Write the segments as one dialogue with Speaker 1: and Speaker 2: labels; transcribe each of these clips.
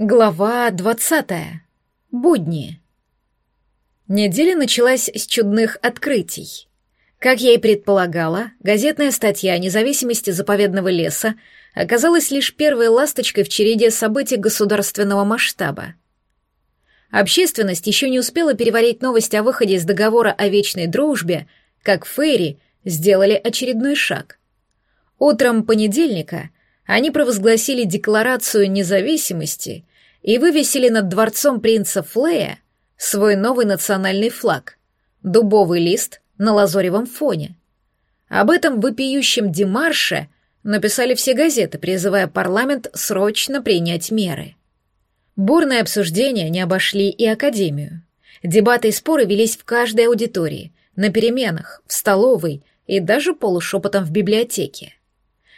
Speaker 1: Глава двадцатая. Будни. Неделя началась с чудных открытий. Как я и предполагала, газетная статья о независимости заповедного леса оказалась лишь первой ласточкой в череде событий государственного масштаба. Общественность еще не успела переварить новость о выходе из договора о вечной дружбе, как Фейри сделали очередной шаг. Утром понедельника они провозгласили Декларацию независимости и вывесили над дворцом принца Флея свой новый национальный флаг — дубовый лист на лазоревом фоне. Об этом вопиющем демарше написали все газеты, призывая парламент срочно принять меры. Бурные обсуждения не обошли и Академию. Дебаты и споры велись в каждой аудитории, на переменах, в столовой и даже полушепотом в библиотеке.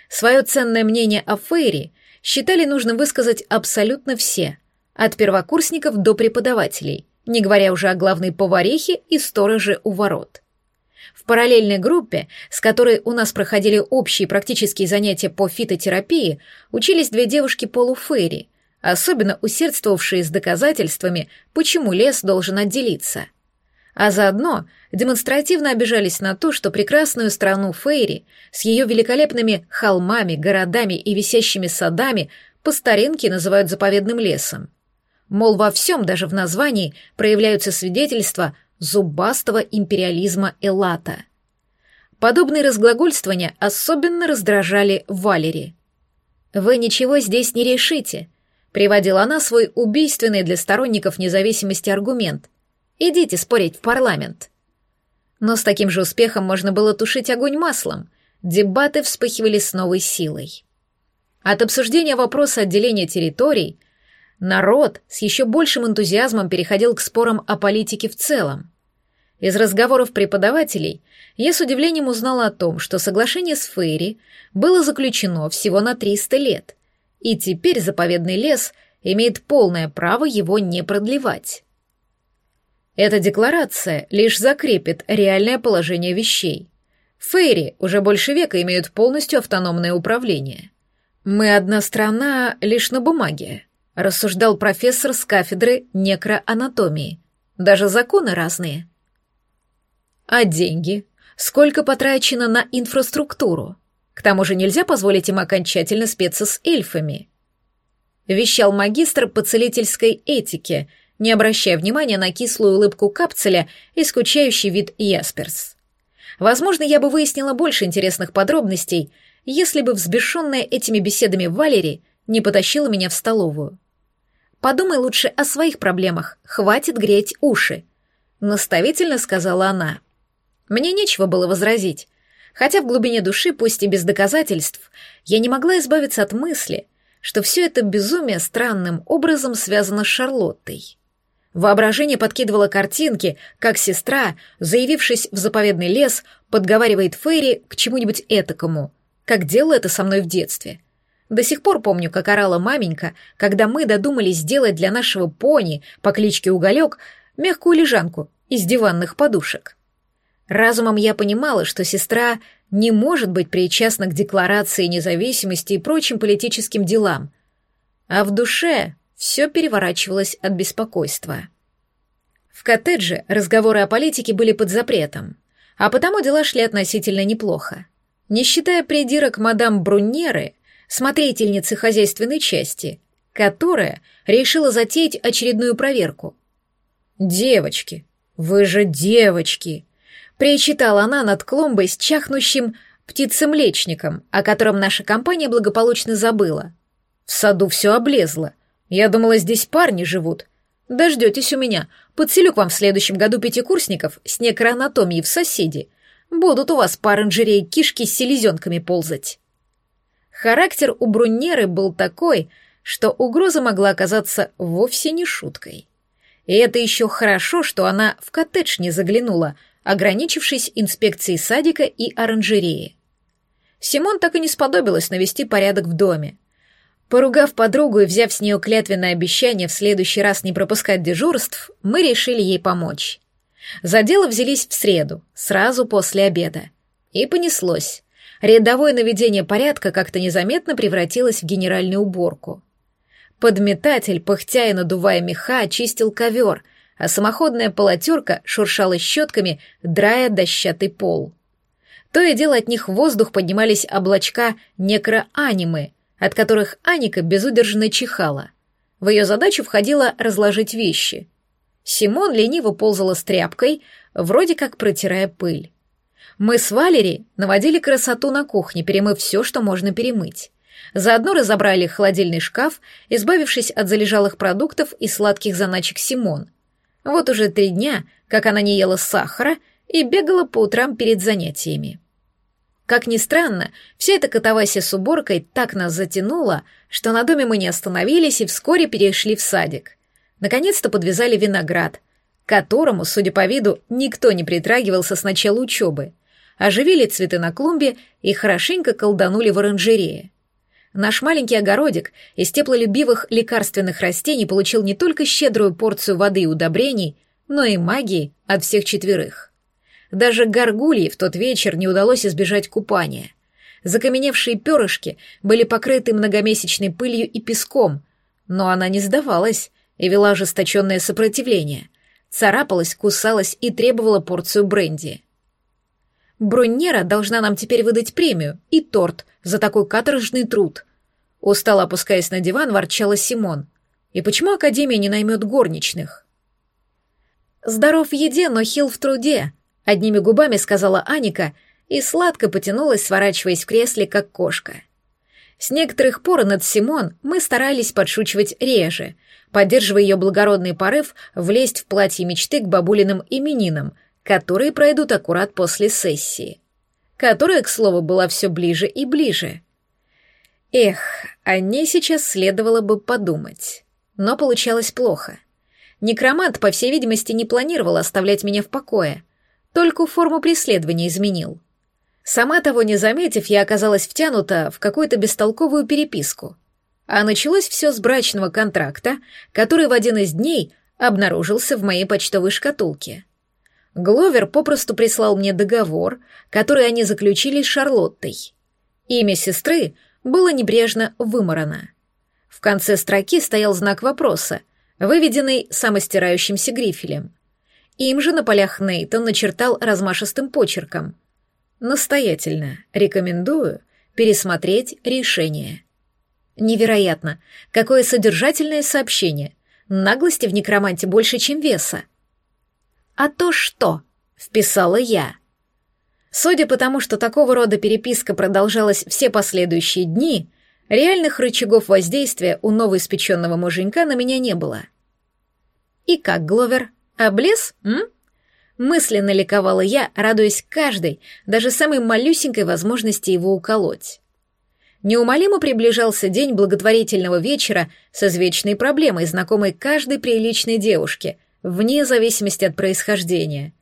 Speaker 1: Свое ценное мнение о Фейре считали нужным высказать абсолютно все, от первокурсников до преподавателей, не говоря уже о главной поварихе и стороже у ворот. В параллельной группе, с которой у нас проходили общие практические занятия по фитотерапии, учились две девушки полуфейри, особенно усердствовавшие с доказательствами, почему лес должен отделиться. А заодно демонстративно обижались на то, что прекрасную страну Фейри с ее великолепными холмами, городами и висящими садами по старинке называют заповедным лесом. Мол, во всем, даже в названии, проявляются свидетельства зубастого империализма Элата. Подобные разглагольствования особенно раздражали Валери. «Вы ничего здесь не решите», — приводила она свой убийственный для сторонников независимости аргумент. «Идите спорить в парламент». Но с таким же успехом можно было тушить огонь маслом. Дебаты вспыхивали с новой силой. От обсуждения вопроса отделения территорий народ с еще большим энтузиазмом переходил к спорам о политике в целом. Из разговоров преподавателей я с удивлением узнала о том, что соглашение с Фейри было заключено всего на 300 лет, и теперь заповедный лес имеет полное право его не продлевать. Эта декларация лишь закрепит реальное положение вещей. Фейри уже больше века имеют полностью автономное управление. Мы одна страна лишь на бумаге, рассуждал профессор с кафедры некроанатомии. Даже законы разные. А деньги? Сколько потрачено на инфраструктуру? К тому же нельзя позволить им окончательно спеться с эльфами. Вещал магистр по целительской этике — не обращая внимания на кислую улыбку капцеля и скучающий вид Ясперс. Возможно, я бы выяснила больше интересных подробностей, если бы взбешенная этими беседами Валери не потащила меня в столовую. «Подумай лучше о своих проблемах, хватит греть уши», — наставительно сказала она. Мне нечего было возразить, хотя в глубине души, пусть и без доказательств, я не могла избавиться от мысли, что все это безумие странным образом связано с Шарлоттой. Воображение подкидывало картинки, как сестра, заявившись в заповедный лес, подговаривает Фейри к чему-нибудь этакому, как делала это со мной в детстве. До сих пор помню, как орала маменька, когда мы додумались сделать для нашего пони по кличке Уголек мягкую лежанку из диванных подушек. Разумом я понимала, что сестра не может быть причастна к декларации независимости и прочим политическим делам, а в душе все переворачивалось от беспокойства. В коттедже разговоры о политике были под запретом, а потому дела шли относительно неплохо. Не считая придирок мадам Бруннеры, смотрительницы хозяйственной части, которая решила затеять очередную проверку. «Девочки, вы же девочки!» причитала она над клумбой с чахнущим птицемлечником, о котором наша компания благополучно забыла. В саду все облезло, я думала, здесь парни живут. Дождетесь у меня. Подселю к вам в следующем году пятикурсников с некроанатомией в соседи. Будут у вас по оранжерее кишки с селезенками ползать. Характер у Бруннеры был такой, что угроза могла оказаться вовсе не шуткой. И это еще хорошо, что она в коттедж не заглянула, ограничившись инспекцией садика и оранжереи. Симон так и не сподобилась навести порядок в доме. Поругав подругу и взяв с нее клятвенное обещание в следующий раз не пропускать дежурств, мы решили ей помочь. За дело взялись в среду, сразу после обеда. И понеслось. Рядовое наведение порядка как-то незаметно превратилось в генеральную уборку. Подметатель, пыхтя и надувая меха, чистил ковер, а самоходная полотерка шуршала щетками, драя дощатый пол. То и дело от них в воздух поднимались облачка некроанимы, от которых Аника безудержно чихала. В ее задачу входило разложить вещи. Симон лениво ползала с тряпкой, вроде как протирая пыль. Мы с Валери наводили красоту на кухне, перемыв все, что можно перемыть. Заодно разобрали холодильный шкаф, избавившись от залежалых продуктов и сладких заначек Симон. Вот уже три дня, как она не ела сахара и бегала по утрам перед занятиями. Как ни странно, вся эта катавасия с уборкой так нас затянула, что на доме мы не остановились и вскоре перешли в садик. Наконец-то подвязали виноград, которому, судя по виду, никто не притрагивался с начала учебы. Оживили цветы на клумбе и хорошенько колданули в оранжерее. Наш маленький огородик из теплолюбивых лекарственных растений получил не только щедрую порцию воды и удобрений, но и магии от всех четверых. Даже горгульи в тот вечер не удалось избежать купания. Закаменевшие перышки были покрыты многомесячной пылью и песком, но она не сдавалась и вела ожесточенное сопротивление, царапалась, кусалась и требовала порцию бренди. Броннера должна нам теперь выдать премию и торт за такой каторжный труд. Устало опускаясь на диван, ворчала Симон. И почему Академия не наймет горничных? Здоров в еде, но хил в труде, одними губами сказала Аника и сладко потянулась, сворачиваясь в кресле, как кошка. С некоторых пор над Симон мы старались подшучивать реже, поддерживая ее благородный порыв влезть в платье мечты к бабулиным именинам — которые пройдут аккурат после сессии, которая, к слову, была все ближе и ближе. Эх, о ней сейчас следовало бы подумать. Но получалось плохо. Некромант, по всей видимости, не планировал оставлять меня в покое, только форму преследования изменил. Сама того не заметив, я оказалась втянута в какую-то бестолковую переписку. А началось все с брачного контракта, который в один из дней обнаружился в моей почтовой шкатулке. Гловер попросту прислал мне договор, который они заключили с Шарлоттой. Имя сестры было небрежно выморано. В конце строки стоял знак вопроса, выведенный самостирающимся грифелем. Им же на полях Нейтон начертал размашистым почерком. Настоятельно рекомендую пересмотреть решение. Невероятно, какое содержательное сообщение. Наглости в некроманте больше, чем веса. «А то что?» — вписала я. Судя по тому, что такого рода переписка продолжалась все последующие дни, реальных рычагов воздействия у новоиспеченного муженька на меня не было. «И как, Гловер, облез, м?» Мысленно ликовала я, радуясь каждой, даже самой малюсенькой возможности его уколоть. Неумолимо приближался день благотворительного вечера с извечной проблемой, знакомой каждой приличной девушке — вне зависимости от происхождения.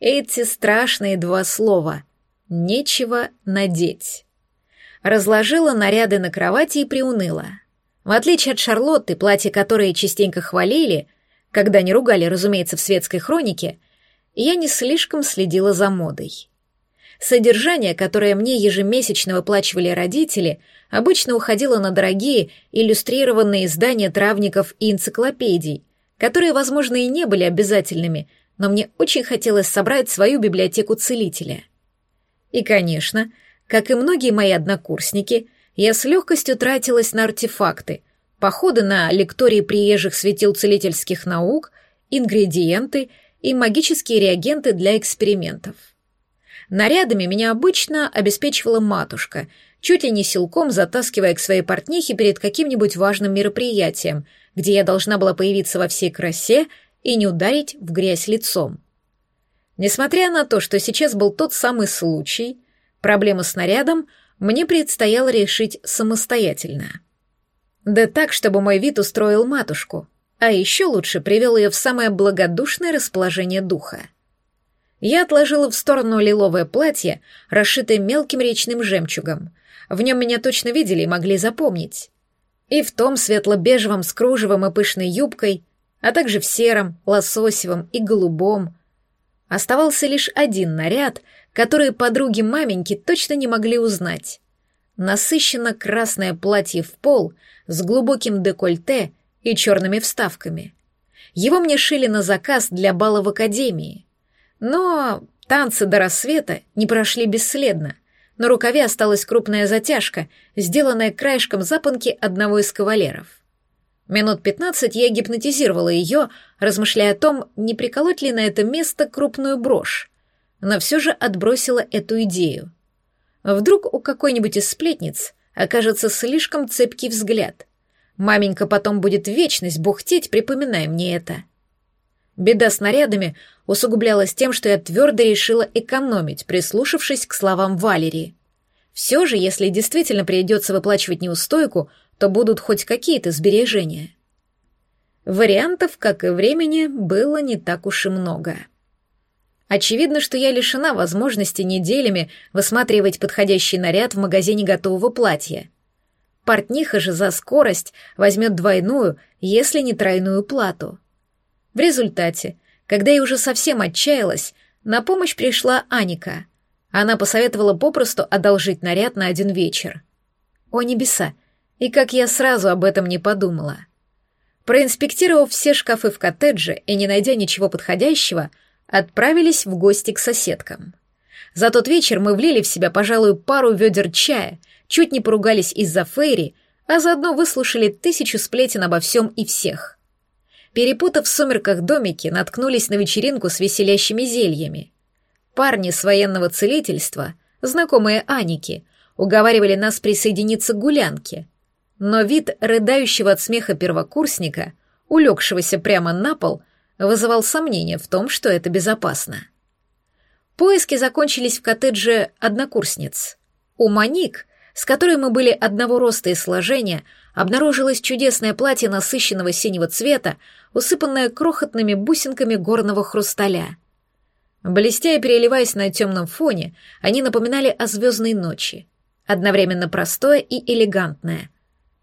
Speaker 1: Эти страшные два слова «нечего надеть». Разложила наряды на кровати и приуныла. В отличие от Шарлотты, платье которое частенько хвалили, когда не ругали, разумеется, в светской хронике, я не слишком следила за модой. Содержание, которое мне ежемесячно выплачивали родители, обычно уходило на дорогие иллюстрированные издания травников и энциклопедий, которые, возможно, и не были обязательными, но мне очень хотелось собрать свою библиотеку целителя. И, конечно, как и многие мои однокурсники, я с легкостью тратилась на артефакты, походы на лектории приезжих светил целительских наук, ингредиенты и магические реагенты для экспериментов. Нарядами меня обычно обеспечивала матушка, чуть ли не силком затаскивая к своей портнихе перед каким-нибудь важным мероприятием — где я должна была появиться во всей красе и не ударить в грязь лицом. Несмотря на то, что сейчас был тот самый случай, проблему с нарядом мне предстояло решить самостоятельно. Да так, чтобы мой вид устроил матушку, а еще лучше привел ее в самое благодушное расположение духа. Я отложила в сторону лиловое платье, расшитое мелким речным жемчугом. В нем меня точно видели и могли запомнить и в том светло-бежевом с кружевом и пышной юбкой, а также в сером, лососевом и голубом. Оставался лишь один наряд, который подруги маменьки точно не могли узнать. насыщенно красное платье в пол с глубоким декольте и черными вставками. Его мне шили на заказ для бала в академии. Но танцы до рассвета не прошли бесследно. На рукаве осталась крупная затяжка, сделанная краешком запонки одного из кавалеров. Минут пятнадцать я гипнотизировала ее, размышляя о том, не приколоть ли на это место крупную брошь, но все же отбросила эту идею. Вдруг у какой-нибудь из сплетниц окажется слишком цепкий взгляд. Маменька потом будет вечность бухтеть, припоминая мне это. Беда с нарядами усугублялась тем, что я твердо решила экономить, прислушавшись к словам Валерии. Все же, если действительно придется выплачивать неустойку, то будут хоть какие-то сбережения. Вариантов, как и времени, было не так уж и много. Очевидно, что я лишена возможности неделями высматривать подходящий наряд в магазине готового платья. Портниха же за скорость возьмет двойную, если не тройную плату. В результате, когда я уже совсем отчаялась, на помощь пришла Аника. Она посоветовала попросту одолжить наряд на один вечер. О небеса! И как я сразу об этом не подумала. Проинспектировав все шкафы в коттедже и не найдя ничего подходящего, отправились в гости к соседкам. За тот вечер мы влили в себя, пожалуй, пару ведер чая, чуть не поругались из-за Фейри, а заодно выслушали тысячу сплетен обо всем и всех. Перепутав в сумерках домики, наткнулись на вечеринку с веселящими зельями. Парни с военного целительства, знакомые Аники, уговаривали нас присоединиться к гулянке. Но вид рыдающего от смеха первокурсника, улегшегося прямо на пол, вызывал сомнения в том, что это безопасно. Поиски закончились в коттедже однокурсниц. У Маник, с которой мы были одного роста и сложения, обнаружилось чудесное платье насыщенного синего цвета, усыпанное крохотными бусинками горного хрусталя. Блестя и переливаясь на темном фоне, они напоминали о звездной ночи. Одновременно простое и элегантное.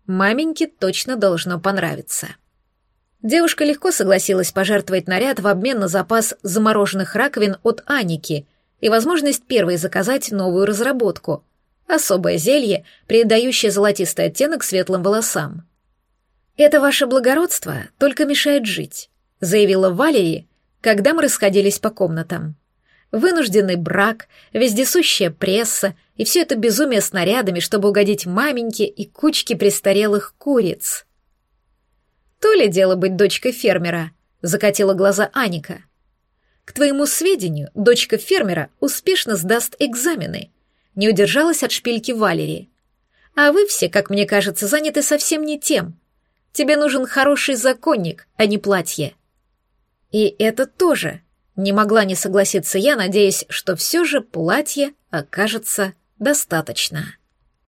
Speaker 1: Маменьке точно должно понравиться. Девушка легко согласилась пожертвовать наряд в обмен на запас замороженных раковин от Аники и возможность первой заказать новую разработку — особое зелье, придающее золотистый оттенок светлым волосам. «Это ваше благородство только мешает жить», — заявила Валерия, когда мы расходились по комнатам. Вынужденный брак, вездесущая пресса и все это безумие с нарядами, чтобы угодить маменьке и кучке престарелых куриц — то ли дело быть дочкой фермера, закатила глаза Аника. К твоему сведению, дочка фермера успешно сдаст экзамены. Не удержалась от шпильки Валерии. А вы все, как мне кажется, заняты совсем не тем. Тебе нужен хороший законник, а не платье. И это тоже. Не могла не согласиться я, надеясь, что все же платье окажется достаточно.